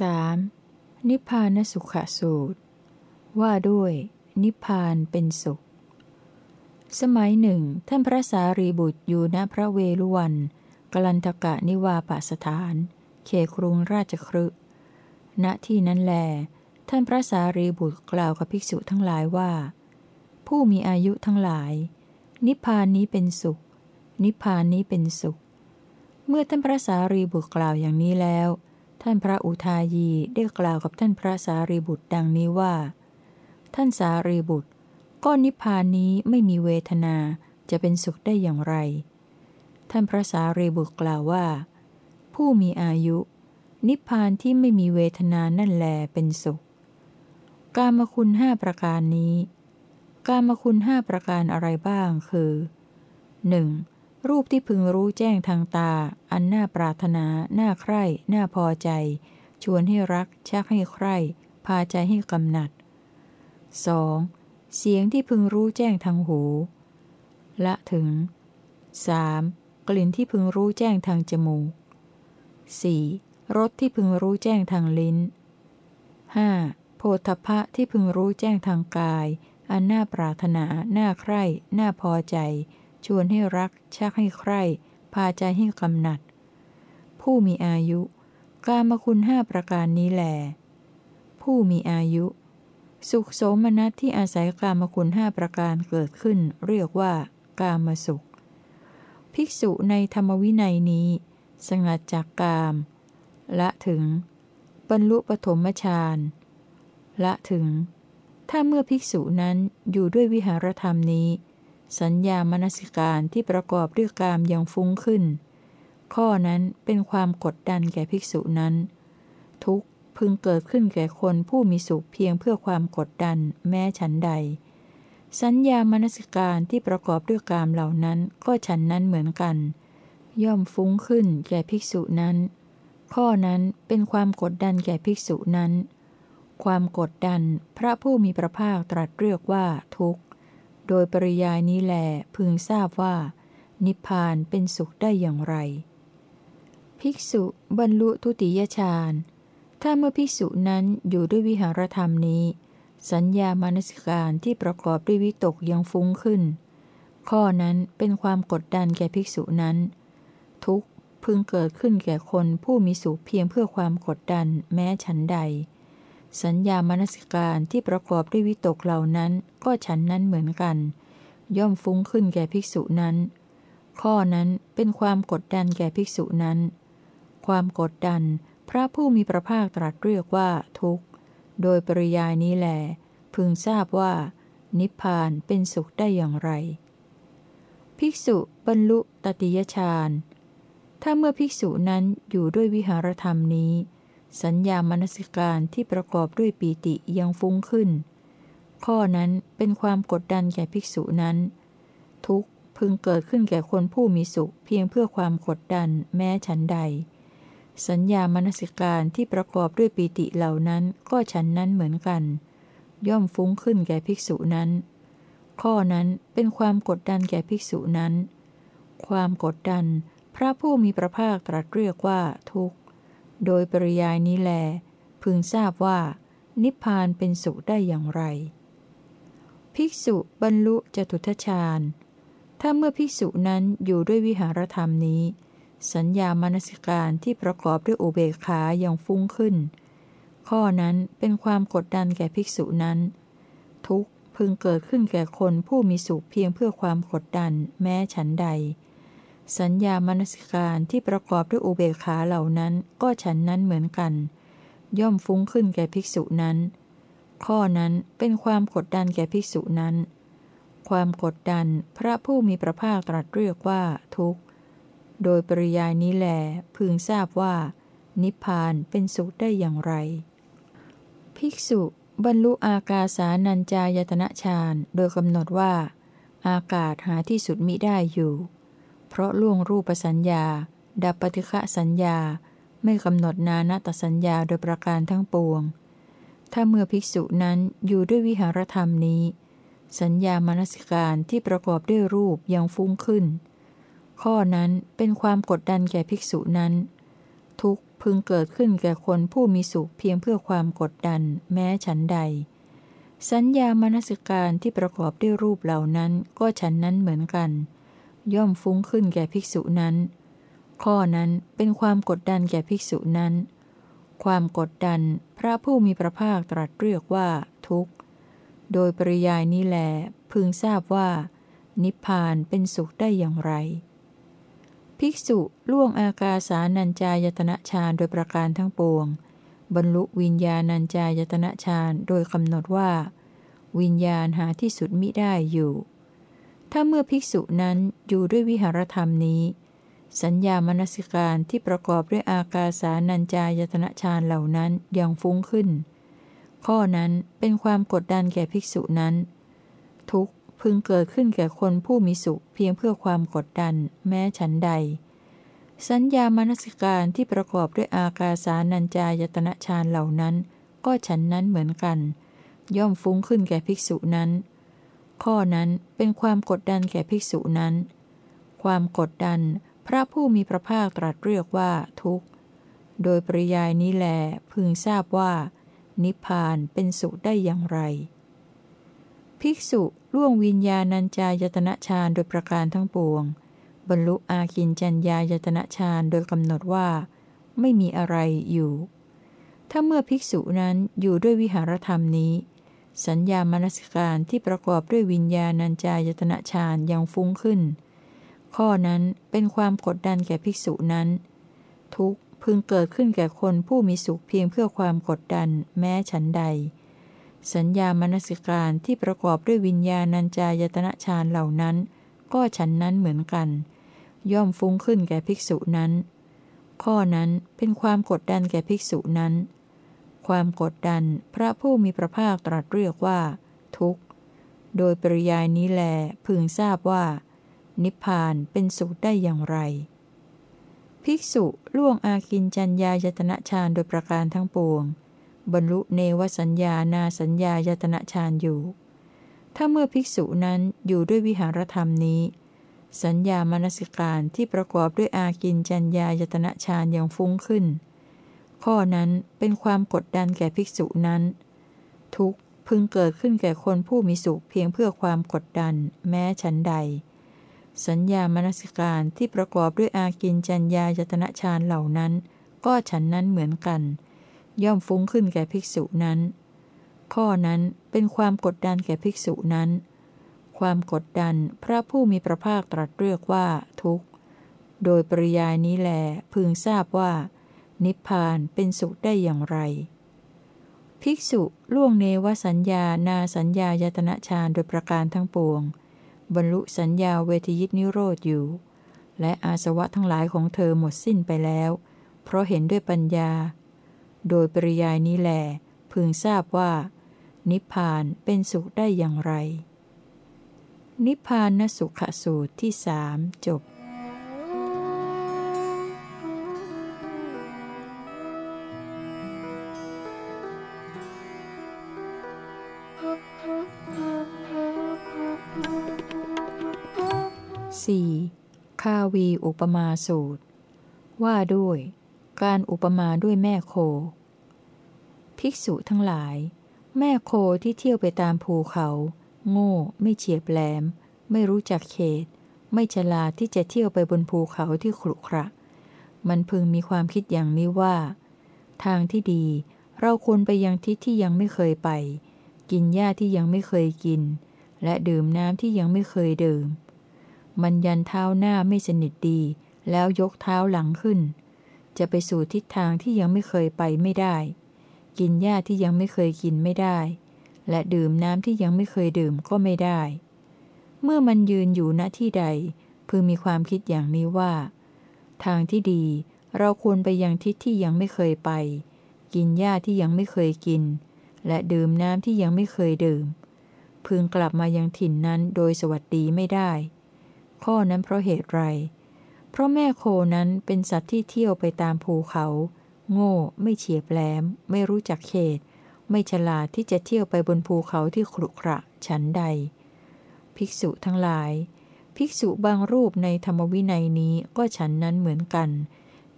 3. นิพพานสุขสูตร ว่าด้วย นิพพานเป็นสุข สมัยหนึ่ง ท่านพระสารีบุตรอยู่ณพระเวลุวันกลันทกะนิวาปสถาน เขครุงราชครึณที่นั้นแล ท่านพระสารีบุตรกล่าวกับภิกษุทั้งหลายว่า ผู้มีอายุทั้งหลาย นิพพานนี้เป็นสุข นิพพานนี้เป็นสุข เมื่อท่านพระสารีบุตรกล่าวอย่างนี้แล้ว ท่านพระอุทายีได้กล่าวกับท่านพระสารีบุตรดังนี้ว่า ท่านสารีบุตร ก้อนนิพพานนี้ไม่มีเวทนาจะเป็นสุขได้อย่างไร ท่านพระสารีบุตรกล่าวว่า ผู้มีอายุ นิพพานที่ไม่มีเวทนานั่นแลเป็นสุข กามคุณห้าประการนี้ กามคุณห้าประการอะไรบ้างคือ 1. รูปที่พึงรู้แจ้งทางตา อันน่าปรารถนา น่าใคร่ น่าพอใจ ชวนให้รัก ชักให้ใคร่ พาใจให้กำหนัด 2. เสียงที่พึงรู้แจ้งทางหู ละถึง 3. กลิ่นที่พึงรู้แจ้งทางจมูก 4. รสที่พึงรู้แจ้งทางลิ้น 5. โพธพะที่พึงรู้แจ้งทางกาย อันน่าปรารถนา น่าใคร่ น่าพอใจ ชวนให้รัก ชักให้ใคร่ พาใจให้กำหนัด ผู้มีอายุ กามคุณห้าประการนี้แหลผู้มีอายุ สุขโสมนัสที่อาศัยกามคุณห้าประการเกิดขึ้น เรียกว่า กามสุข ภิกษุในธรรมวินัยนี้ สงัดจากกาม ละถึง บรรลุปฐมฌานละถึง ถ้าเมื่อภิกษุนั้นอยู่ด้วยวิหารธรรมนี้ สัญญามนสิการที่ประกอบด้วยกามยังฟุ้งขึ้น ข้อนั้นเป็นความกดดันแก่ภิกษุนั้น ทุกพึงเกิดขึ้นแก่คนผู้มีสุขเพียงเพื่อความกดดันแม้ฉันใด สัญญามนสิการที่ประกอบด้วยกามเหล่านั้นก็ฉันนั้นเหมือนกัน ย่อมฟุ้งขึ้นแก่ภิกษุนั้น ข้อนั้นเป็นความกดดันแก่ภิกษุนั้น ความกดดันพระผู้มีพระภาคตรัสเรียกว่าทุกข์ โดยปริยายนี้แหลพึงทราบว่า นิพพานเป็นสุขได้อย่างไร ภิกษุบรรลุทุติยฌานถ้าเมื่อภิกษุนั้นอยู่ด้วยวิหารธรรมนี้ สัญญามานสิการที่ประกอบด้วยวิตกยังฟุ้งขึ้น ข้อนั้นเป็นความกดดันแก่ภิกษุนั้น ทุกพึงเกิดขึ้นแก่คนผู้มีสุขเพียงเพื่อความกดดันแม้ฉันใด สัญญามนสิการที่ประกอบด้วยวิตกเหล่านั้นก็ฉันนั้นเหมือนกัน ย่อมฟุ้งขึ้นแก่ภิกษุนั้น ข้อนั้นเป็นความกดดันแก่ภิกษุนั้น ความกดดันพระผู้มีพระภาคตรัสเรียกว่าทุกข์ โดยปริยายนี้แหลพึงทราบว่า นิพพานเป็นสุขได้อย่างไร ภิกษุบรรลุตติยฌานถ้าเมื่อภิกษุนั้นอยู่ด้วยวิหารธรรมนี้ สัญญามนสิการที่ประกอบด้วยปีติยังฟุ้งขึ้น ข้อนั้นเป็นความกดดันแก่ภิกษุนั้น ทุกพึงเกิดขึ้นแก่คนผู้มีสุขเพียงเพื่อความกดดันแม้ฉันใด สัญญามนสิการที่ประกอบด้วยปีติเหล่านั้นก็ฉันนั้นเหมือนกัน ย่อมฟุ้งขึ้นแก่ภิกษุนั้น ข้อนั้นเป็นความกดดันแก่ภิกษุนั้น ความกดดัน พระผู้มีพระภาคตรัสเรียกว่าทุก โดยปริยายนี้แล พึงทราบว่า นิพพานเป็นสุขได้อย่างไร ภิกษุบรรลุจตุทชาญ ถ้าเมื่อภิกษุนั้นอยู่ด้วยวิหารธรรมนี้ สัญญามนสิการที่ประกอบด้วยอุเบกขาอย่างฟุ้งขึ้น ข้อนั้นเป็นความกดดันแก่ภิกษุนั้น ทุกพึงเกิดขึ้นแก่คนผู้มีสุขเพียงเพื่อความกดดันแม้ฉันใด สัญญามนสิการที่ประกอบด้วยอุเบกขาเหล่านั้น ก็ฉันนั้นเหมือนกัน ย่อมฟุ้งขึ้นแก่ภิกษุนั้น ข้อนั้นเป็นความกดดันแก่ภิกษุนั้น ความกดดันพระผู้มีพระภาคตรัสเรียกว่าทุกข์ โดยปริยายนี้แหลพึงทราบว่า นิพพานเป็นสุขได้อย่างไร ภิกษุบรรลุอากาสานัญจายตนะฌานโดยกำหนดว่า อากาศหาที่สุดมิได้อยู่ เพราะล่วงรูปสัญญา ดับปฏิฆะสัญญา ไม่กำหนดนานาตสัญญาโดยประการทั้งปวง ถ้าเมื่อภิกษุนั้นอยู่ด้วยวิหารธรรมนี้ สัญญามนสิการที่ประกอบด้วยรูปยังฟุ้งขึ้น ข้อนั้นเป็นความกดดันแก่ภิกษุนั้น ทุกพึงเกิดขึ้นแก่คนผู้มีสุขเพียงเพื่อความกดดันแม้ฉันใด สัญญามนสิการที่ประกอบด้วยรูปเหล่านั้นก็ฉันนั้นเหมือนกัน ย่อมฟุ้งขึ้นแก่ภิกษุนั้น ข้อนั้นเป็นความกดดันแก่ภิกษุนั้น ความกดดันพระผู้มีพระภาคตรัสเรียกว่า ทุกข์ โดยปริยายนี้แหลพึงทราบว่า นิพพานเป็นสุขได้อย่างไร ภิกษุล่วงอากาสานัญจายตนะฌานโดยประการทั้งปวง บรรลุวิญญาณัญจายตนะฌานโดยกำหนดว่า วิญญาณหาที่สุดมิได้อยู่ ถ้าเมื่อภิกษุนั้นอยู่ด้วยวิหารธรรมนี้ สัญญามนสิการที่ประกอบด้วยอากาสานัญจายตนะฌานเหล่านั้นยังฟุ้งขึ้น ข้อนั้นเป็นความกดดันแก่ภิกษุนั้น ทุกพึงเกิดขึ้นแก่คนผู้มีสุขเพียงเพื่อความกดดันแม้ฉันใด สัญญามนสิการที่ประกอบด้วยอากาสานัญจายตนะฌานเหล่านั้น ก็ฉันนั้นเหมือนกัน ย่อมฟุ้งขึ้นแก่ภิกษุนั้น ข้อนั้นเป็นความกดดันแก่ภิกษุนั้น ความกดดันพระผู้มีพระภาคตรัสเรียกว่าทุกข์ โดยปริยายนี้แลพึงทราบว่า นิพพานเป็นสุขได้อย่างไร ภิกษุล่วงวิญญาณัญจายตนะฌานโดยประการทั้งปวง บรรลุอากินจัญญายตนะฌานโดยกำหนดว่า ไม่มีอะไรอยู่ ถ้าเมื่อภิกษุนั้นอยู่ด้วยวิหารธรรมนี้ สัญญามนสิการที่ประกอบด้วยวิญญาณัญจายตนะฌานยังฟุ้งขึ้น ข้อนั้นเป็นความกดดันแก่ภิกษุนั้น ทุกพึงเกิดขึ้นแก่คนผู้มีสุขเพียงเพื่อความกดดันแม้ฉันใด สัญญามนสิการที่ประกอบด้วยวิญญาณัญจายตนะฌานเหล่านั้น ก็ฉันนั้นเหมือนกัน ย่อมฟุ้งขึ้นแก่ภิกษุนั้น ข้อนั้นเป็นความกดดันแก่ภิกษุนั้น ความกดดันพระผู้มีพระภาคตรัสเรียกว่า ทุกข์ โดยปริยายนี้แลพึงทราบว่า นิพพานเป็นสุขได้อย่างไร ภิกษุล่วงอากินจัญญายตนะฌานโดยประการทั้งปวง บรรลุเนวสัญญานาสัญญายตนะฌานอยู่ ถ้าเมื่อภิกษุนั้นอยู่ด้วยวิหารธรรมนี้ สัญญามนสิการที่ประกอบด้วยอากินจัญญายตนะฌานยังฟุ้งขึ้น ข้อนั้นเป็นความกดดันแก่ภิกษุนั้น ทุกพึงเกิดขึ้นแก่คนผู้มีสุขเพียงเพื่อความกดดัน แม้ฉันใด สัญญามนสิการที่ประกอบด้วยอากินจัญญายตนะฌานเหล่านั้น ก็ฉันนั้นเหมือนกัน ย่อมฟุ้งขึ้นแก่ภิกษุนั้น ข้อนั้นเป็นความกดดันแก่ภิกษุนั้น ความกดดันพระผู้มีพระภาคตรัสเรียกว่าทุกข์ โดยปริยายนี้แลพึงทราบว่า นิพพานเป็นสุขได้อย่างไร ภิกษุล่วงเนวสัญญานาสัญญายตนะฌานโดยประการทั้งปวง บรรลุสัญญาเวทยิตนิโรธอยู่ และอาสวะทั้งหลายของเธอหมดสิ้นไปแล้ว เพราะเห็นด้วยปัญญา โดยปริยายนี้แหลพึงทราบว่า นิพพานเป็นสุขได้อย่างไร นิพพานนสุขสูตรที่สามจบ วีอุปมาสูตร ว่าด้วย การอุปมาด้วยแม่โค ภิกษุทั้งหลาย แม่โคที่เที่ยวไปตามภูเขา โง่ ไม่เฉียบแหลม ไม่รู้จักเขต ไม่ฉลาดที่จะเที่ยวไปบนภูเขาที่ขรุขระ มันพึงมีความคิดอย่างนี้ว่า ทางที่ดีเราควรไปยังทิศที่ยังไม่เคยไป กินหญ้าที่ยังไม่เคยกิน และดื่มน้ำที่ยังไม่เคยดื่ม มันยันเท้าหน้าไม่สนิทดี แล้วยกเท้าหลังขึ้น จะไปสู่ทิศทางที่ยังไม่เคยไปไม่ได้ กินหญ้าที่ยังไม่เคยกินไม่ได้ และดื่มน้ำที่ยังไม่เคยดื่มก็ไม่ได้ เมื่อมันยืนอยู่ณที่ใด พึงมีความคิดอย่างนี้ว่า ทางที่ดีเราควรไปยังทิศที่ยังไม่เคยไป กินหญ้าที่ยังไม่เคยกิน และดื่มน้ำที่ยังไม่เคยดื่ม พึงกลับมายังถิ่นนั้นโดยสวัสดีไม่ได้ ข้อนั้นเพราะเหตุไร เพราะแม่โคนั้นเป็นสัตว์ที่เที่ยวไปตามภูเขา โง่ไม่เฉียบแหลม ไม่รู้จักเขต ไม่ฉลาดที่จะเที่ยวไปบนภูเขาที่ขรุขระฉันใด ภิกษุทั้งหลาย ภิกษุบางรูปในธรรมวินัยนี้ก็ฉันนั้นเหมือนกัน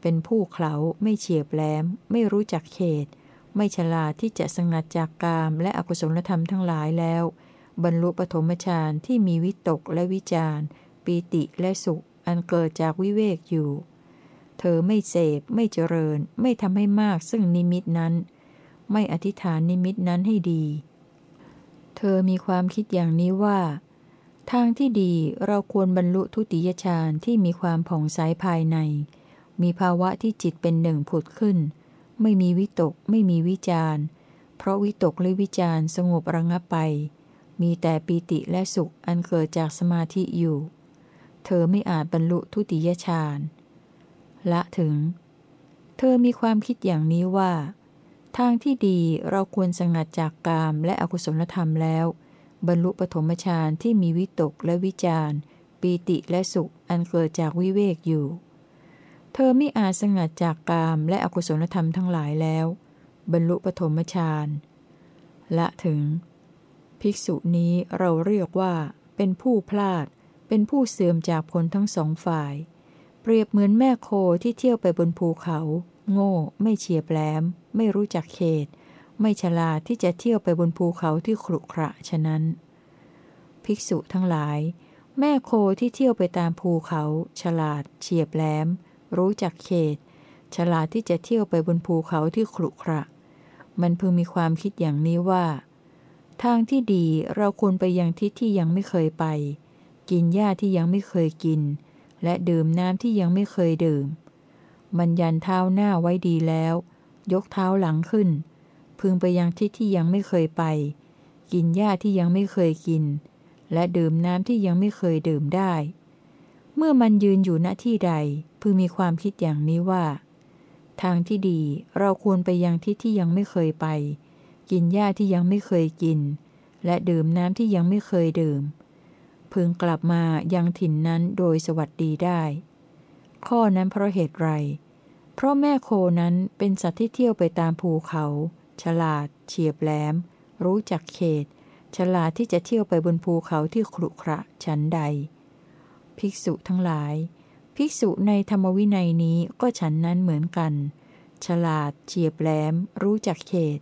เป็นผู้เขาไม่เฉียบแหลม ไม่รู้จักเขต ไม่ฉลาดที่จะสงัดจากกามและอกุศลธรรมทั้งหลายแล้ว บรรลุปฐมฌานที่มีวิตกและวิจาร ปีติและสุขอันเกิดจากวิเวกอยู่ เธอไม่เสพไม่เจริญ ไม่ทำให้มากซึ่งนิมิตนั้น ไม่อธิษฐานนิมิตนั้นให้ดี เธอมีความคิดอย่างนี้ว่า ทางที่ดีเราควรบรรลุทุติยฌานที่มีความผ่องใสภายใน มีภาวะที่จิตเป็นหนึ่งผุดขึ้น ไม่มีวิตก ไม่มีวิจารเพราะวิตกและวิจารสงบระงับไป มีแต่ปีติและสุขอันเกิดจากสมาธิอยู่ เธอไม่อาจบรรลุทุติยฌานละถึง เธอมีความคิดอย่างนี้ว่า ทางที่ดีเราควรสงัดจากกามและอกุศลธรรมแล้ว บรรลุปฐมฌานที่มีวิตกและวิจารปีติและสุขอันเกิดจากวิเวกอยู่ เธอไม่อาจสงัดจากกามและอกุศลธรรมทั้งหลายแล้ว บรรลุปฐมฌานละถึง ภิกษุนี้เราเรียกว่าเป็นผู้พลาด เป็นผู้เสื่อมจากผลทั้งสองฝ่าย เปรียบเหมือนแม่โคที่เที่ยวไปบนภูเขา โง่ ไม่เฉียบแหลม ไม่รู้จักเขต ไม่ฉลาดที่จะเที่ยวไปบนภูเขาที่ขรุขระฉะนั้น ภิกษุทั้งหลาย แม่โคที่เที่ยวไปตามภูเขา ฉลาด เฉียบแหลม รู้จักเขต ฉลาดที่จะเที่ยวไปบนภูเขาที่ขรุขระ มันพึงมีความคิดอย่างนี้ว่าทางที่ดีเราควรไปยังทิศที่ยังไม่เคยไป กินหญ้าที่ยังไม่เคยกิน และดื่มน้ำที่ยังไม่เคยดื่ม มันยันเท้าหน้าไว้ดีแล้ว ยกเท้าหลังขึ้น พึงไปยังที่ที่ยังไม่เคยไป กินหญ้าที่ยังไม่เคยกิน และดื่มน้ำที่ยังไม่เคยดื่มได้ เมื่อมันยืนอยู่ณที่ใด พึงมีความคิดอย่างนี้ว่า ทางที่ดีเราควรไปยังที่ที่ยังไม่เคยไป กินหญ้าที่ยังไม่เคยกิน และดื่มน้ำที่ยังไม่เคยดื่ม พึงกลับมายังถิ่นนั้นโดยสวัสดีได้ ข้อนั้นเพราะเหตุไร เพราะแม่โคนั้นเป็นสัตว์ที่เที่ยวไปตามภูเขา ฉลาด เฉียบแหลม รู้จักเขต ฉลาดที่จะเที่ยวไปบนภูเขาที่ขรุขระชั้นใด ภิกษุทั้งหลาย ภิกษุในธรรมวินัยนี้ก็ฉันนั้นเหมือนกัน ฉลาด เฉียบแหลม รู้จักเขต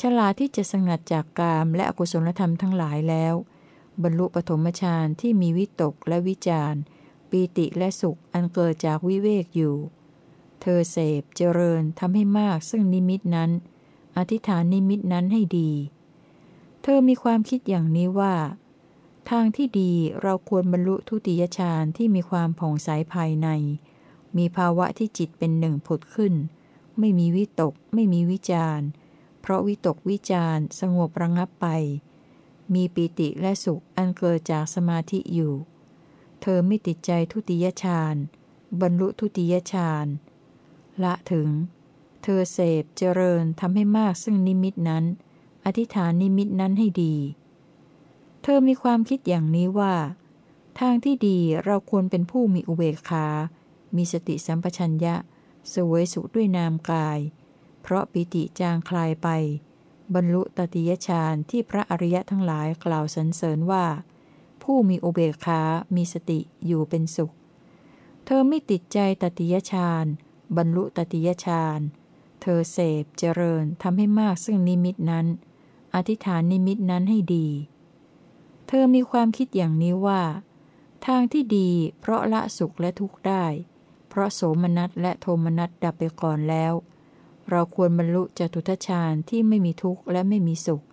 ฉลาดที่จะสงัดจากกามและอกุศลธรรมทั้งหลายแล้ว บรรลุปฐมฌานที่มีวิตกและวิจารปีติและสุขอันเกิดจากวิเวกอยู่ เธอเสพเจริญทำให้มากซึ่งนิมิตนั้น อธิษฐานนิมิตนั้นให้ดี เธอมีความคิดอย่างนี้ว่า ทางที่ดีเราควรบรรลุทุติยฌานที่มีความผ่องใสภายใน มีภาวะที่จิตเป็นหนึ่งผุดขึ้น ไม่มีวิตก ไม่มีวิจารเพราะวิตกวิจารสงบระงับไป มีปิติและสุขอันเกิดจากสมาธิอยู่ เธอไม่ติดใจทุติยฌาน บรรลุทุติยฌาน ละถึง เธอเสพเจริญทำให้มากซึ่งนิมิตนั้น อธิษฐานนิมิตนั้นให้ดี เธอมีความคิดอย่างนี้ว่า ทางที่ดีเราควรเป็นผู้มีอุเบกขา มีสติสัมปชัญญะ สวยสุขด้วยนามกาย เพราะปิติจางคลายไป บรรลุตติยฌานที่พระอริยะทั้งหลายกล่าวสรรเสริญว่า ผู้มีอุเบกขา มีสติอยู่เป็นสุข เธอไม่ติดใจตติยฌานบรรลุตติยฌานเธอเสพเจริญทำให้มากซึ่งนิมิตนั้น อธิษฐานนิมิตนั้นให้ดี เธอมีความคิดอย่างนี้ว่า ทางที่ดีเพราะละสุขและทุกข์ได้ เพราะโสมนัสและโทมนัสดับไปก่อนแล้ว เราควรบรรลุจตุทัชฌานที่ไม่มีทุกข์และไม่มีสุข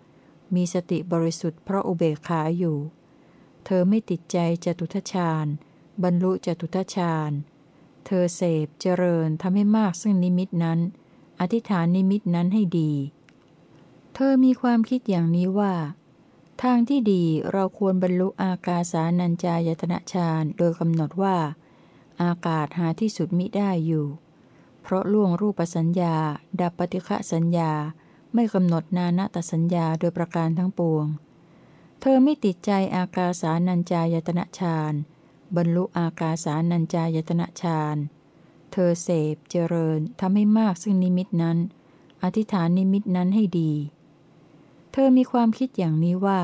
มีสติบริสุทธิ์เพราะอุเบกขาอยู่ เธอไม่ติดใจจตุทัชฌานบรรลุจตุทัชฌานเธอเสพเจริญทำให้มากซึ่งนิมิตนั้น อธิษฐานนิมิตนั้นให้ดี เธอมีความคิดอย่างนี้ว่า ทางที่ดีเราควรบรรลุอากาสานัญจายตนะฌานโดยกำหนดว่า อากาศหาที่สุดมิได้อยู่ ราะล่วงรูปสัญญา ดับปฏิฆะสัญญา ไม่กำหนดนานาตสัญญาโดยประการทั้งปวง เธอไม่ติดใจอากาสานัญจายตนะฌานบรรลุอากาสานัญจายตนะฌานเธอเสพเจริญทำให้มากซึ่งนิมิตนั้น อธิษฐานนิมิตนั้นให้ดี เธอมีความคิดอย่างนี้ว่า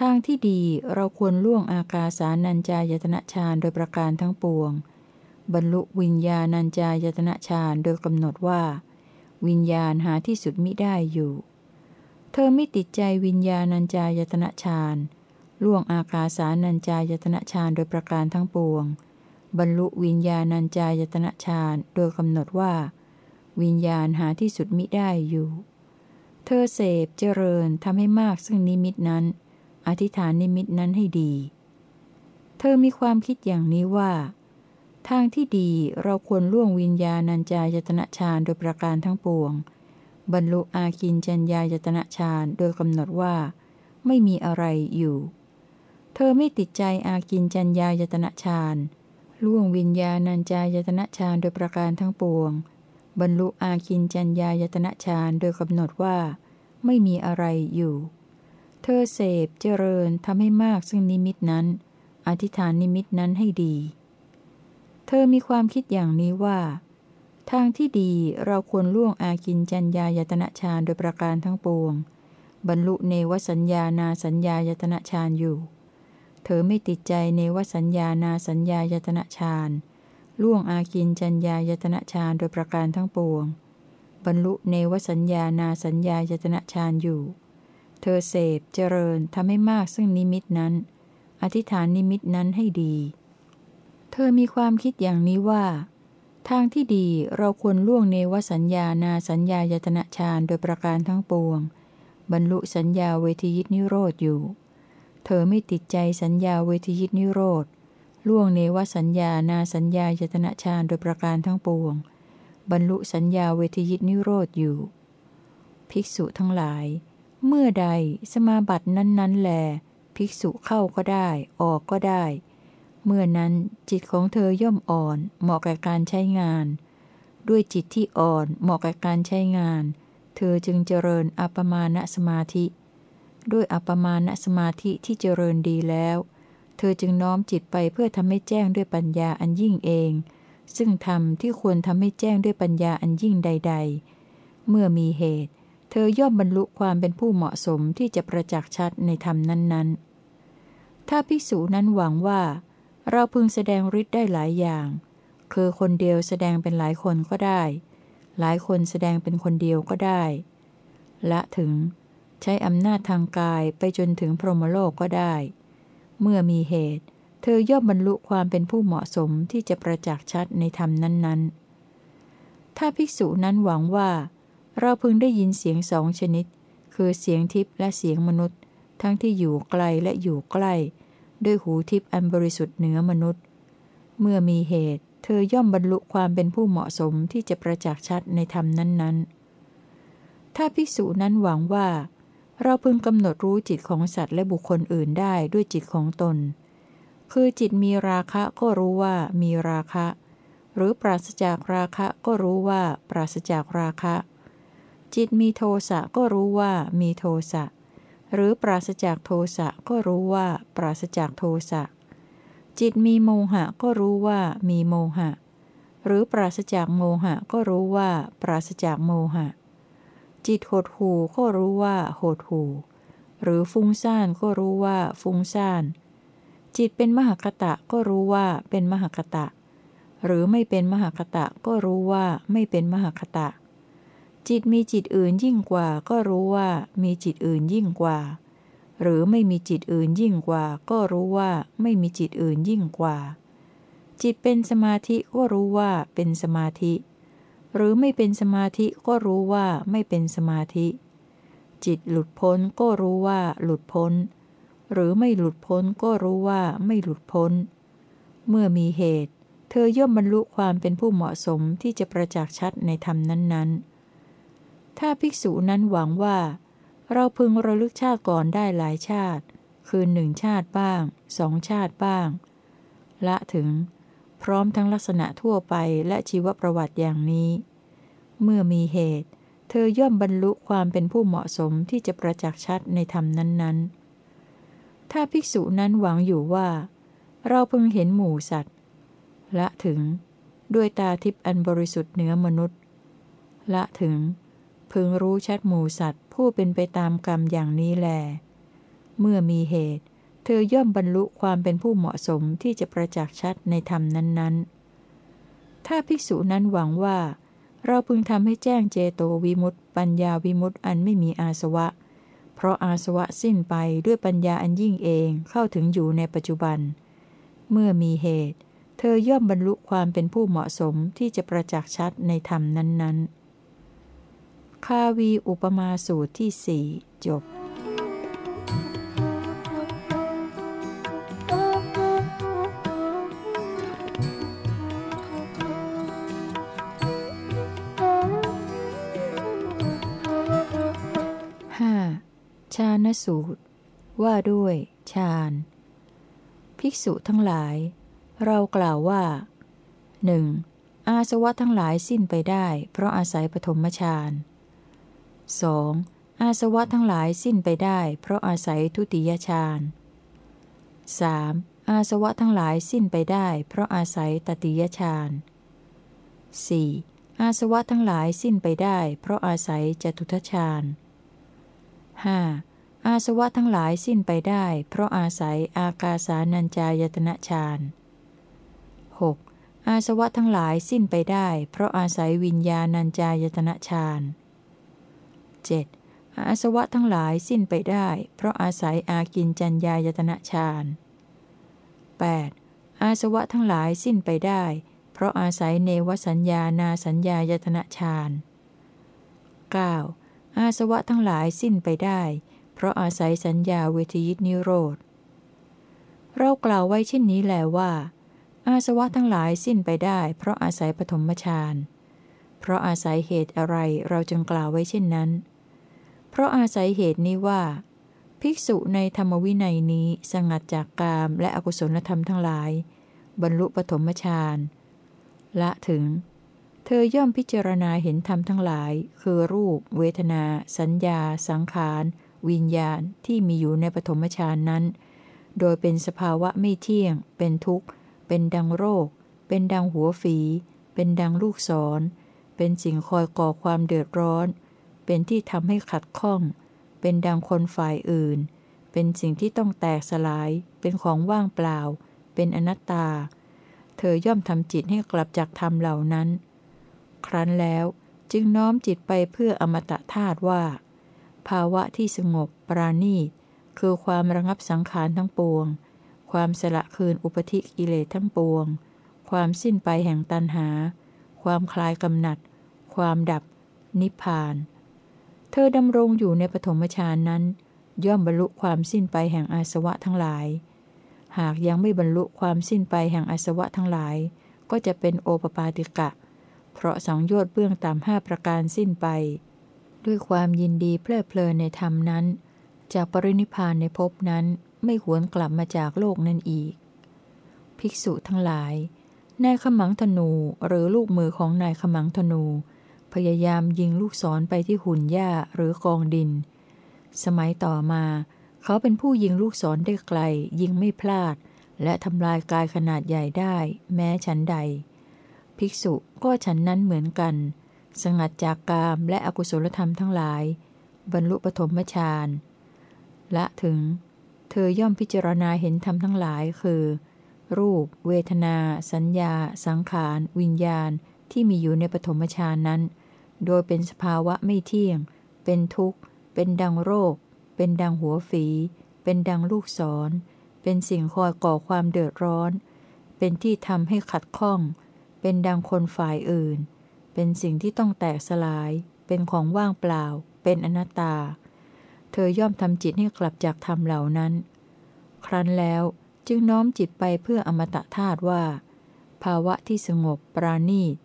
ทางที่ดีเราควรล่วงอากาสานัญจายตนะฌานโดยประการทั้งปวง บรรลุวิญญาณัญจายตนะฌานโดยกำหนดว่า วิญญาณหาที่สุดมิได้อยู่ เธอไม่ติดใจวิญญาณัญจายตนะฌานล่วงอากาสานัญจายตนะฌานโดยประการทั้งปวง บรรลุวิญญาณัญจายตนะฌานโดยกำหนดว่า วิญญาณหาที่สุดมิได้อยู่ เธอเสพเจริญทำให้มากซึ่งนิมิตนั้น อธิษฐานนิมิตนั้นให้ดี เธอมีความคิดอย่างนี้ว่า ทางที่ดีเราควรล่วงวิญญาณัญจายตนะฌานโดยประการทั้งปวง บรรลุอากินจัญญายตนะฌานโดยกำหนดว่า ไม่มีอะไรอยู่ เธอไม่ติดใจอากินจัญญายตนะฌานล่วงวิญญาณัญจายตนะฌานโดยประการทั้งปวง บรรลุอากินจัญญายตนะฌานโดยกำหนดว่า ไม่มีอะไรอยู่ เธอเสพเจริญทำให้มากซึ่งนิมิตนั้น อธิษฐานนิมิตนั้นให้ดี ธอมีความคิดอย่างนี้ว่า ทางที่ดีเราควรล่วงอากินจัญญายตนะฌานโดยประการทั้งปวง บรรลุเนวสัญญานาสัญญายตนะฌานอยู่ เธอไม่ติดใจในวสัญญานาสัญญายตนะฌานล่วงอากินจัญญายตนะฌานโดยประการทั้งปวง บรรลุเนวสัญญานาสัญญายตนะฌานอยู่ เธอเสพเจริญทำให้มากซึ่งนิมิตนั้น อธิษฐานนิมิตนั้นให้ดี เธอมีความคิดอย่างนี้ว่า ทางที่ดีเราควรล่วงเนวสัญญานาสัญญายตนะฌานโดยประการทั้งปวง บรรลุสัญญาเวทียิตนิโรธอยู่ เธอไม่ติดใจสัญญาเวทียิตนิโรธล่วงเนวสัญญานาสัญญายตนะฌานโดยประการทั้งปวง บรรลุสัญญาเวทียิตนิโรธอยู่ ภิกษุทั้งหลาย เมื่อใดสมาบัตินั้นๆแล ภิกษุเข้าก็ได้ ออกก็ได้ เมื่อนั้นจิตของเธอย่อมอ่อนเหมาะแก่การใช้งาน ด้วยจิตที่อ่อนเหมาะแก่การใช้งาน เธอจึงเจริญอัปมาณสมาธิ ด้วยอัปมาณสมาธิที่เจริญดีแล้ว เธอจึงน้อมจิตไปเพื่อทำให้แจ้งด้วยปัญญาอันยิ่งเอง ซึ่งธรรมที่ควรทำให้แจ้งด้วยปัญญาอันยิ่งใด ๆ เมื่อมีเหตุ เธอย่อมบรรลุความเป็นผู้เหมาะสมที่จะประจักษ์ชัดในธรรมนั้น ๆ ถ้าภิกษุนั้นหวังว่า เราพึงแสดงฤทธิ์ได้หลายอย่าง คือคนเดียวแสดงเป็นหลายคนก็ได้ หลายคนแสดงเป็นคนเดียวก็ได้ ละถึง ใช้อำนาจทางกายไปจนถึงพรหมโลกก็ได้ เมื่อมีเหตุ เธอย่อมบรรลุความเป็นผู้เหมาะสมที่จะประจักษ์ชัดในธรรมนั้น ๆ ถ้าภิกษุนั้นหวังว่า เราพึงได้ยินเสียงสองชนิด คือเสียงทิพย์และเสียงมนุษย์ ทั้งที่อยู่ไกลและอยู่ใกล้ ด้วยหูทิพย์อันบริสุทธิ์เหนือมนุษย์ เมื่อมีเหตุ เธอย่อมบรรลุความเป็นผู้เหมาะสมที่จะประจักษ์ชัดในธรรมนั้น ๆ ถ้าภิกษุนั้นหวังว่า เราพึงกำหนดรู้จิตของสัตว์และบุคคลอื่นได้ด้วยจิตของตน คือจิตมีราคะก็รู้ว่ามีราคะ หรือปราศจากราคะก็รู้ว่าปราศจากราคะ จิตมีโทสะก็รู้ว่ามีโทสะ หรือปราศจากโทสะก็รู้ว่าปราศจากโทสะ จิตมีโมหะก็รู้ว่ามีโมหะ หรือปราศจากโมหะก็รู้ว่าปราศจากโมหะ จิตหดหูก็รู้ว่าหดหูหรือฟุ้งซ่านก็รู้ว่าฟุ้งซ่าน จิตเป็นมหคตะก็รู้ว่าเป็นมหคตะ หรือไม่เป็นมหคตะก็รู้ว่าไม่เป็นมหคตะ จิตมีจิตอื่นยิ่งกว่า ก็รู้ว่ามีจิตอื่นยิ่งกว่า หรือไม่มีจิตอื่นยิ่งกว่า ก็รู้ว่าไม่มีจิตอื่นยิ่งกว่า จิตเป็นสมาธิก็รู้ว่าเป็นสมาธิ หรือไม่เป็นสมาธิก็รู้ว่าไม่เป็นสมาธิ จิตหลุดพ้นก็รู้ว่าหลุดพ้น หรือไม่หลุดพ้นก็รู้ว่าไม่หลุดพ้น เมื่อมีเหตุ เธอย่อมบรรลุความเป็นผู้เหมาะสมที่จะประจักษ์ชัดในธรรมนั้นๆ ถ้าภิกษุนั้นหวังว่า เราพึงระลึกชาติก่อนได้หลายชาติ คือหนึ่งชาติบ้างสองชาติบ้าง ละถึง พร้อมทั้งลักษณะทั่วไปและชีวประวัติอย่างนี้ เมื่อมีเหตุ เธอย่อมบรรลุความเป็นผู้เหมาะสมที่จะประจักษ์ชัดในธรรมนั้น ๆ ถ้าภิกษุนั้นหวังอยู่ว่า เราเพิ่งเห็นหมู่สัตว์ ละถึง ด้วยตาทิพย์อันบริสุทธิ์เหนือมนุษย์ ละถึง พึงรู้ชัดหมูสัตว์ผู้เป็นไปตามกรรมอย่างนี้แล เมื่อมีเหตุ เธอย่อมบรรลุความเป็นผู้เหมาะสมที่จะประจักษ์ชัดในธรรมนั้น ๆ ถ้าภิกษุนั้นหวังว่า เราพึงทำให้แจ้งเจโตวิมุตต์ปัญญาวิมุตต์อันไม่มีอาสวะ เพราะอาสวะสิ้นไปด้วยปัญญาอันยิ่งเองเข้าถึงอยู่ในปัจจุบัน เมื่อมีเหตุ เธอย่อมบรรลุความเป็นผู้เหมาะสมที่จะประจักษ์ชัดในธรรมนั้น ๆ คาวีอุปมาสูตรที่สี่จบ 5. ชาณสูตร ว่าด้วยฌานภิกษุทั้งหลาย เรากล่าวว่าหนึ่งอาสวะทั้งหลายสิ้นไปได้ เพราะอาศัยปฐมฌาน 2. อาสวะทั้งหลายสิ้นไปได้ เพราะอาศัยทุติยฌาน 3. อาสวะทั้งหลายสิ้นไปได้ เพราะอาศัยตติยฌาน 4. อาสวะทั้งหลายสิ้นไปได้ เพราะอาศัยจตุทชฌาน 5. อาสวะทั้งหลายสิ้นไปได้ เพราะอาศัยอากาสานัญจายตนะฌาน 6. อาสวะทั้งหลายสิ้นไปได้ เพราะอาศัยวิญญาณัญจายตนะฌาน 7. อาสวะทั้งหลายสิ้นไปได้ เพราะอาศัยอากินจัญญายตนะฌาน 8. อาสวะทั้งหลายสิ้นไปได้ เพราะอาศัยเนวสัญญานาสัญญายตนะฌาน 9. อาสวะทั้งหลายสิ้นไปได้ เพราะอาศัยสัญญาเวทยิตนิโรธ เรากล่าวไว้เช่นนี้แหลว่า อาสวะทั้งหลายสิ้นไปได้ เพราะอาศัยปฐมฌาน เพราะอาศัยเหตุอะไรเราจึงกล่าวไว้เช่นนั้น เพราะอาศัยเหตุนี้ว่า ภิกษุในธรรมวินัยนี้สงัดจากกามและอกุศลธรรมทั้งหลาย บรรลุปฐมฌานละถึง เธอย่อมพิจารณาเห็นธรรมทั้งหลาย คือรูป เวทนา สัญญา สังขาร วิญญาณที่มีอยู่ในปฐมฌานนั้น โดยเป็นสภาวะไม่เที่ยง เป็นทุกข์ เป็นดังโรค เป็นดังหัวฝี เป็นดังลูกศร เป็นสิ่งคอยก่อความเดือดร้อน เป็นที่ทำให้ขัดข้อง เป็นดังคนฝ่ายอื่น เป็นสิ่งที่ต้องแตกสลาย เป็นของว่างเปล่า เป็นอนัตตา เธอย่อมทำจิตให้กลับจากธรรมเหล่านั้น ครั้นแล้วจึงน้อมจิตไปเพื่ออมตะธาตุว่า ภาวะที่สงบปราณีต คือความระงับสังขารทั้งปวง ความสละคืนอุปธิกิเลสทั้งปวง ความสิ้นไปแห่งตันหา ความคลายกำหนัด ความดับ นิพพาน เธอดำรงอยู่ในปฐมฌานนั้น ย่อมบรรลุความสิ้นไปแห่งอาสวะทั้งหลาย หากยังไม่บรรลุความสิ้นไปแห่งอาสวะทั้งหลาย ก็จะเป็นโอปปาติกะ เพราะสังโยชน์เบื้องต่ำห้าประการสิ้นไป ด้วยความยินดีเพลิดเพลินในธรรมนั้น จากปรินิพานในภพนั้นไม่หวนกลับมาจากโลกนั้นอีก ภิกษุทั้งหลายนายขมังธนูหรือลูกมือของนายขมังธนู พยายามยิงลูกศรไปที่หุ่นหญ้าหรือกองดิน สมัยต่อมา เขาเป็นผู้ยิงลูกศรได้ไกล ยิงไม่พลาด และทำลายกายขนาดใหญ่ได้ แม้ชั้นใด ภิกษุก็ฉันนั้นเหมือนกัน สงัดจากกามและอกุศลธรรมทั้งหลาย บรรลุปฐมฌานละถึง เธอย่อมพิจารณาเห็นธรรมทั้งหลายคือ รูป เวทนา สัญญา สังขาร วิญญาณที่มีอยู่ในปฐมฌานนั้น โดยเป็นสภาวะไม่เที่ยง เป็นทุกข์ เป็นดังโรค เป็นดังหัวฝี เป็นดังลูกศร เป็นสิ่งคอยก่อความเดือดร้อน เป็นที่ทำให้ขัดข้อง เป็นดังคนฝ่ายอื่น เป็นสิ่งที่ต้องแตกสลาย เป็นของว่างเปล่า เป็นอนัตตา เธอย่อมทำจิตให้กลับจากธรรมเหล่านั้น ครั้นแล้วจึงน้อมจิตไปเพื่ออมตะธาตุว่า ภาวะที่สงบปราณีต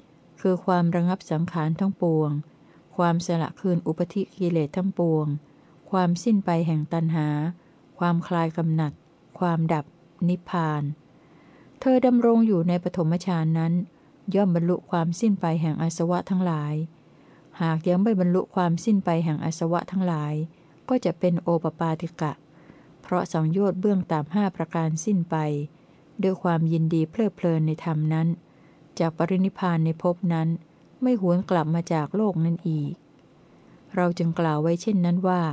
คือความระงับสังขารทั้งปวง ความสละคืนอุปธิกิเลสทั้งปวง ความสิ้นไปแห่งตัณหา ความคลายกำหนัด ความดับ นิพพาน เธอดำรงอยู่ในปฐมฌานนั้น ย่อมบรรลุความสิ้นไปแห่งอาสวะทั้งหลาย หากยังไม่บรรลุความสิ้นไปแห่งอาสวะทั้งหลาย ก็จะเป็นโอปปาติกะ เพราะสังโยชน์เบื้องตามห้าประการสิ้นไป ด้วยความยินดีเพลิดเพลินในธรรมนั้น จากปรินิพานในภพนั้น ไม่หวนกลับมาจากโลกนั้นอีก เราจึงกล่าวไว้เช่นนั้นว่า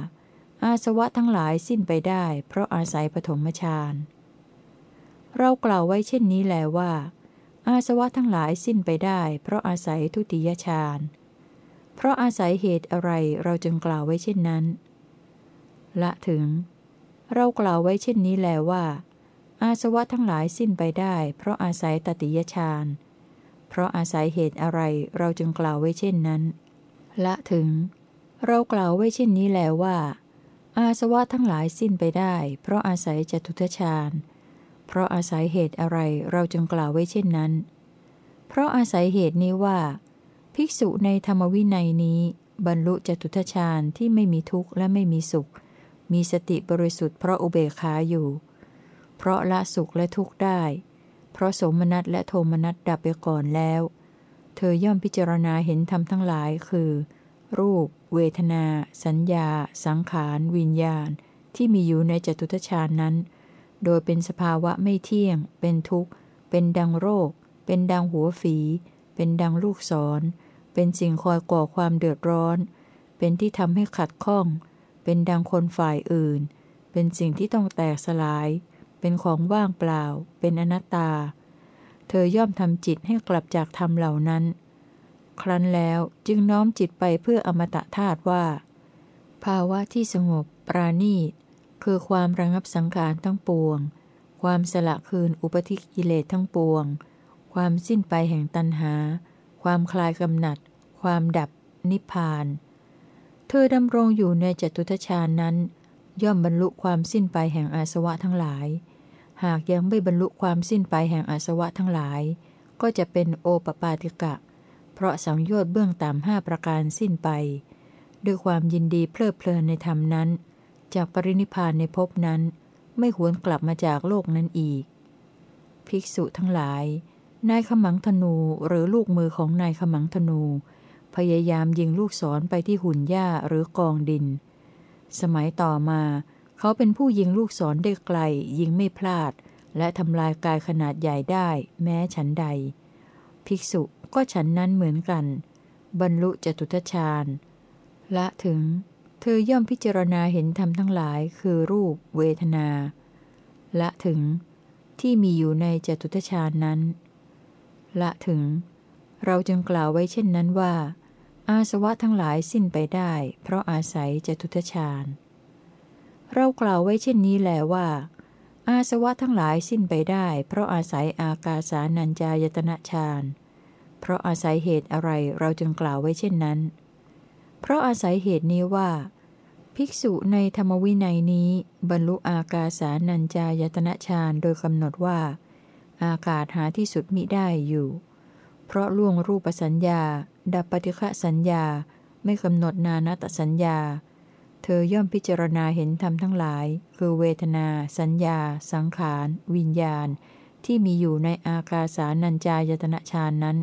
อาสวะทั้งหลายสิ้นไปได้ เพราะอาศัยปฐมฌานเรากล่าวไว้เช่นนี้แลว่า อาสวะทั้งหลายสิ้นไปได้ เพราะอาศัยทุติยฌานเพราะอาศัยเหตุอะไรเราจึงกล่าวไว้เช่นนั้น ละถึง เรากล่าวไว้เช่นนี้แล้วว่า อาสวะทั้งหลายสิ้นไปได้ เพราะอาศัยตติยฌาน เพราะอาศัยเหตุอะไรเราจึงกล่าวไว้เช่นนั้น ละถึง เรากล่าวไว้เช่นนี้แล้วว่า อาสวะทั้งหลายสิ้นไปได้ เพราะอาศัยจตุทชาญเพราะอาศัยเหตุอะไรเราจึงกล่าวไว้เช่นนั้น เพราะอาศัยเหตุนี้ว่า ภิกษุในธรรมวินัยนี้ บรรลุจตุทชาญที่ไม่มีทุกข์และไม่มีสุข มีสติบริสุทธิ์เพราะอุเบกขาอยู่ เพราะละสุขและทุกข์ได้ เพราะสมนัตและโทมนัตดับไปก่อนแล้ว เธอย่อมพิจารณาเห็นธรรมทั้งหลายคือ รูป เวทนา สัญญา สังขาร วิญญาณ ที่มีอยู่ในจตุทชานั้น โดยเป็นสภาวะไม่เที่ยง เป็นทุกข์ เป็นดังโรค เป็นดังหัวฝี เป็นดังลูกศร เป็นสิ่งคอยก่อความเดือดร้อน เป็นที่ทำให้ขัดข้อง เป็นดังคนฝ่ายอื่น เป็นสิ่งที่ต้องแตกสลาย เป็นของว่างเปล่า เป็นอนัตตา เธอย่อมทำจิตให้กลับจากธรรมเหล่านั้น ครั้นแล้วจึงน้อมจิตไปเพื่ออมตะธาตุว่า ภาวะที่สงบปราณีต คือความระงับสังขารทั้งปวง ความสละคืนอุปธิกิเลสทั้งปวง ความสิ้นไปแห่งตัณหา ความคลายกำหนัด ความดับ นิพพาน เธอดำรงอยู่ในจตุทชานั้นย่อมบรรลุความสิ้นไปแห่งอาสวะทั้งหลาย หากยังไม่บรรลุความสิ้นไปแห่งอาสวะทั้งหลาย ก็จะเป็นโอปปาติกะ เพราะสังโยชน์เบื้องต่ำห้าประการสิ้นไป ด้วยความยินดีเพลิดเพลินในธรรมนั้น จากปรินิพานในภพนั้น ไม่หวนกลับมาจากโลกนั้นอีก ภิกษุทั้งหลาย นายขมังธนูหรือลูกมือของนายขมังธนู พยายามยิงลูกศรไปที่หุ่นหญ้าหรือกองดิน สมัยต่อมา เขาเป็นผู้ยิงลูกศรได้ไกล ยิงไม่พลาด และทำลายกายขนาดใหญ่ได้ แม้ฉันใด ภิกษุก็ฉันนั้นเหมือนกัน บรรลุจตุทชาญละถึง เธอย่อมพิจารณาเห็นธรรมทั้งหลาย คือรูปเวทนา ละถึง ที่มีอยู่ในจตุทชาญนั้น ละถึง เราจึงกล่าวไว้เช่นนั้นว่า อาสวะทั้งหลายสิ้นไปได้ เพราะอาศัยจตุทชาญ เรากล่าวไว้เช่นนี้แหลว่า อาสวะทั้งหลายสิ้นไปได้ เพราะอาศัยอากาสานัญจายตนะฌานเพราะอาศัยเหตุอะไรเราจึงกล่าวไว้เช่นนั้น เพราะอาศัยเหตุนี้ว่า ภิกษุในธรรมวินัยนี้ บรรลุอากาสานัญจายตนะฌานโดยกำหนดว่า อากาศหาที่สุดมิได้อยู่ เพราะล่วงรูปสัญญา ดับปฏิฆะสัญญา ไม่กำหนดนานัตสัญญา เธอย่อมพิจารณาเห็นธรรมทั้งหลาย คือเวทนา สัญญา สังขาร วิญญาณ ที่มีอยู่ในอากาสานัญจายตนะฌานนั้น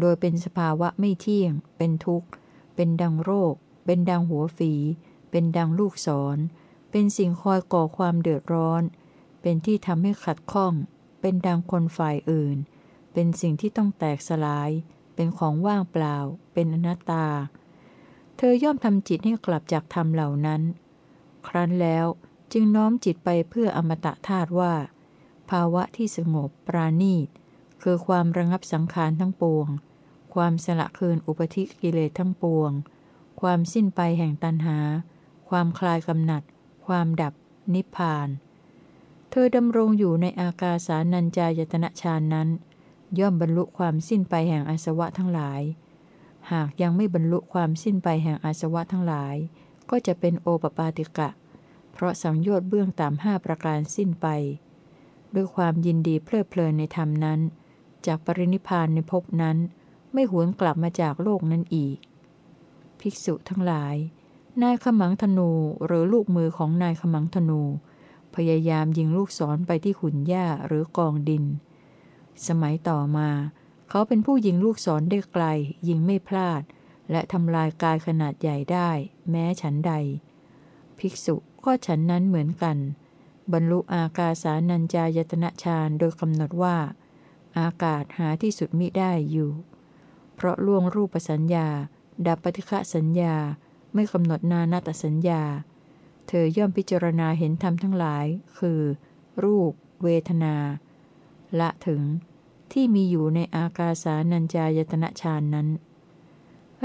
โดยเป็นสภาวะไม่เที่ยง เป็นทุกข์ เป็นดังโรค เป็นดังหัวฝี เป็นดังลูกศร เป็นสิ่งคอยก่อความเดือดร้อน เป็นที่ทำให้ขัดข้อง เป็นดังคนฝ่ายอื่น เป็นสิ่งที่ต้องแตกสลาย เป็นของว่างเปล่า เป็นอนัตตา เธอย่อมทำจิตให้กลับจากธรรมเหล่านั้น ครั้นแล้วจึงน้อมจิตไปเพื่ออมตะธาตุว่า ภาวะที่สงบปราณีต คือความระงับสังขารทั้งปวง ความสละคืนอุปธิกิเลสทั้งปวง ความสิ้นไปแห่งตันหา ความคลายกำหนัด ความดับ นิพพาน เธอดำรงอยู่ในอากาสานัญจายตนะฌานนั้น ย่อมบรรลุความสิ้นไปแห่งอาสวะทั้งหลาย หากยังไม่บรรลุความสิ้นไปแห่งอาสวะทั้งหลาย ก็จะเป็นโอปปาติกะ เพราะสังโยชน์เบื้องต่ำห้าประการสิ้นไป ด้วยความยินดีเพลิดเพลินในธรรมนั้น จากปรินิพานในภพนั้น ไม่หวนกลับมาจากโลกนั้นอีก ภิกษุทั้งหลาย นายขมังธนูหรือลูกมือของนายขมังธนู พยายามยิงลูกศรไปที่ขุนหญ้าหรือกองดิน สมัยต่อมา เขาเป็นผู้ยิงลูกศรได้ไกล ยิงไม่พลาด และทำลายกายขนาดใหญ่ได้ แม้ฉันใด ภิกษุก็ฉันนั้นเหมือนกัน บรรลุอากาสานัญจายตนะฌานโดยกำหนดว่า อากาศหาที่สุดมิได้อยู่ เพราะล่วงรูปสัญญา ดับปฏิฆะสัญญาไม่กำหนดนานาตสัญญา เธอย่อมพิจารณาเห็นธรรมทั้งหลาย คือ รูป เวทนา ละถึง ที่มีอยู่ในอากาสานัญจายตนะฌานนั้น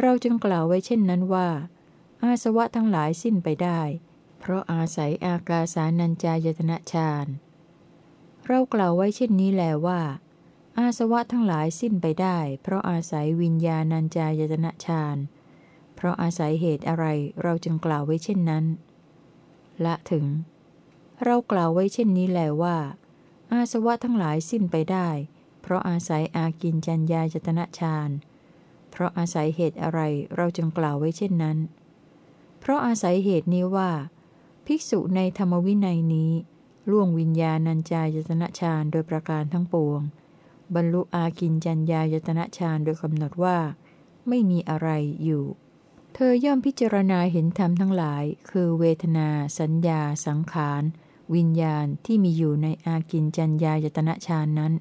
เราจึงกล่าวไว้เช่นนั้นว่า อาสวะทั้งหลายสิ้นไปได้ เพราะอาศัยอากาสานัญจายตนะฌานเรากล่าวไว้เช่นนี้แลว่า อาสวะทั้งหลายสิ้นไปได้ เพราะอาศัยวิญญาณัญจายตนะฌานเพราะอาศัยเหตุอะไรเราจึงกล่าวไว้เช่นนั้น ละถึง เรากล่าวไว้เช่นนี้แลว่า อาสวะทั้งหลายสิ้นไปได้ เพราะอาศัยอากินจัญญายตนะฌาน เพราะอาศัยเหตุอะไรเราจึงกล่าวไว้เช่นนั้น เพราะอาศัยเหตุนี้ว่า ภิกษุในธรรมวินัยนี้ ล่วงวิญญาณัญจายตนะฌานโดยประการทั้งปวง บรรลุอากินจัญญายตนะฌานโดยกำหนดว่า ไม่มีอะไรอยู่ เธอย่อมพิจารณาเห็นธรรมทั้งหลาย คือเวทนา สัญญา สังขารวิญญาณที่มีอยู่ในอากินจัญญายตนะฌานนั้น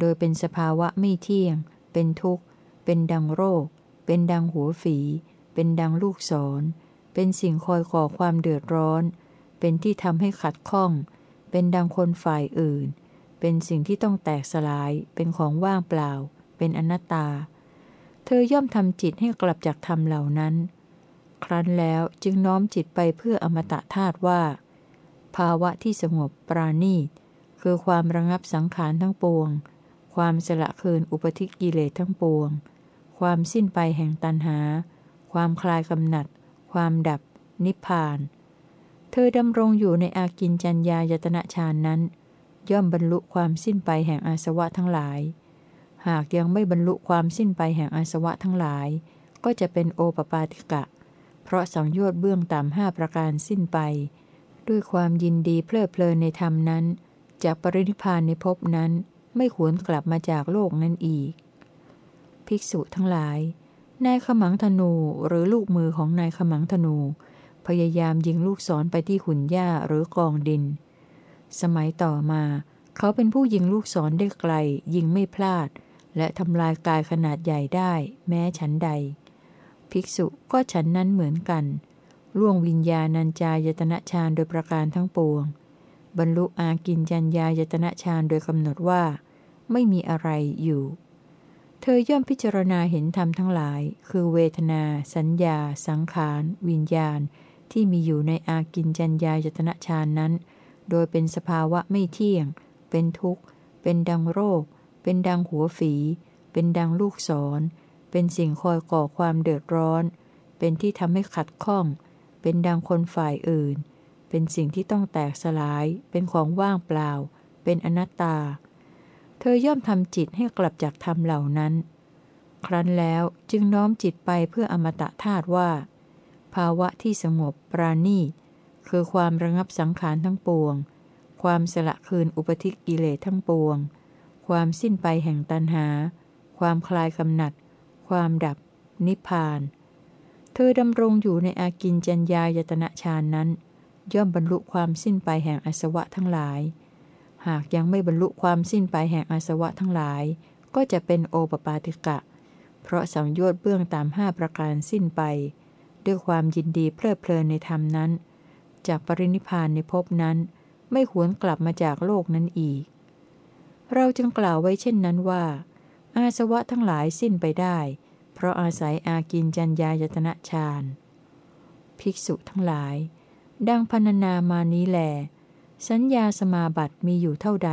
โดยเป็นสภาวะไม่เที่ยง เป็นทุกข์ เป็นดังโรค เป็นดังหัวฝี เป็นดังลูกศร เป็นสิ่งคอยก่อความเดือดร้อน เป็นที่ทำให้ขัดข้อง เป็นดังคนฝ่ายอื่น เป็นสิ่งที่ต้องแตกสลาย เป็นของว่างเปล่า เป็นอนัตตา เธอย่อมทำจิตให้กลับจากธรรมเหล่านั้น ครั้นแล้วจึงน้อมจิตไปเพื่ออมตะธาตุว่า ภาวะที่สงบปราณีตคือความระงับสังขารทั้งปวง ความสละคืนอุปธิกิเลสทั้งปวง ความสิ้นไปแห่งตันหา ความคลายกำหนัด ความดับ นิพพาน เธอดำรงอยู่ในอากินจัญญายตนะฌานนั้น ย่อมบรรลุความสิ้นไปแห่งอาสวะทั้งหลาย หากยังไม่บรรลุความสิ้นไปแห่งอาสวะทั้งหลาย ก็จะเป็นโอปปาติกะ เพราะสังโยชน์เบื้องต่ำห้าประการสิ้นไป ด้วยความยินดีเพลิดเพลินในธรรมนั้นจากปรินิพานในภพนั้น ไม่ขวนกลับมาจากโลกนั้นอีก ภิกษุทั้งหลาย นายขมังธนูหรือลูกมือของนายขมังธนู พยายามยิงลูกศรไปที่หุ่นหญ้าหรือกองดิน สมัยต่อมา เขาเป็นผู้ยิงลูกศรได้ไกล ยิงไม่พลาด และทำลายกายขนาดใหญ่ได้ แม้ฉันใด ภิกษุก็ฉันนั้นเหมือนกัน ล่วงวิญญาณัญจายตนะฌานโดยประการทั้งปวง บรรลุอากินจัญญายตนะฌานโดยกำหนดว่า ไม่มีอะไรอยู่ เธอย่อมพิจารณาเห็นธรรมทั้งหลาย คือเวทนา สัญญา สังขาร วิญญาณ ที่มีอยู่ในอากินจัญญายตนะฌานนั้น โดยเป็นสภาวะไม่เที่ยง เป็นทุกข์ เป็นดังโรค เป็นดังหัวฝี เป็นดังลูกศร เป็นสิ่งคอยก่อความเดือดร้อน เป็นที่ทำให้ขัดข้อง เป็นดังคนฝ่ายอื่น เป็นสิ่งที่ต้องแตกสลาย เป็นของว่างเปล่า เป็นอนัตตา เธอย่อมทำจิตให้กลับจากธรรมเหล่านั้น ครั้นแล้วจึงน้อมจิตไปเพื่ออมตะธาตุว่า ภาวะที่สงบปราณีคือความระงับสังขารทั้งปวง ความสละคืนอุปธิกิเลสทั้งปวง ความสิ้นไปแห่งตันหา ความคลายกำหนัด ความดับ นิพพาน เธอดำรงอยู่ในอากินจัญญายตนะฌานนั้น ย่อมบรรลุความสิ้นไปแห่งอสวะทั้งหลาย หากยังไม่บรรลุความสิ้นไปแห่งอสวะทั้งหลาย ก็จะเป็นโอปปาติกะ เพราะสังโยชน์เบื้องตามห้าประการสิ้นไป ด้วยความยินดีเพลิดเพลินในธรรมนั้น จากปรินิพานในภพนั้น ไม่หวนกลับมาจากโลกนั้นอีก เราจึงกล่าวไว้เช่นนั้นว่า อาสวะทั้งหลายสิ้นไปได้ เพราะอาศัยอากินจัญญายตนะฌานภิกษุทั้งหลาย ดังพรรณนามานี้แหลสัญญาสมาบัติมีอยู่เท่าใด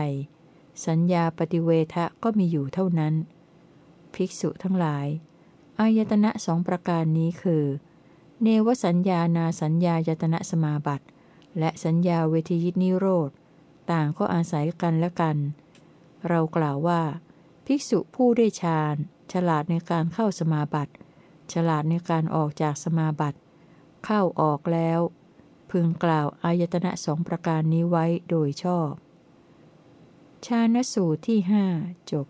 สัญญาปฏิเวทะก็มีอยู่เท่านั้น ภิกษุทั้งหลาย อายตนะสองประการนี้คือ เนวสัญญานาสัญญายตนะสมาบัติ และสัญญาเวทียินิโรธ ต่างก็อาศัยกันและกัน เรากล่าวว่า ภิกษุผู้ได้ฌาน ฉลาดในการเข้าสมาบัติ ฉลาดในการออกจากสมาบัติ เข้าออกแล้ว พึงกล่าวอายตนะสองประการนี้ไว้โดยชอบ ชาณสูตรที่หจบ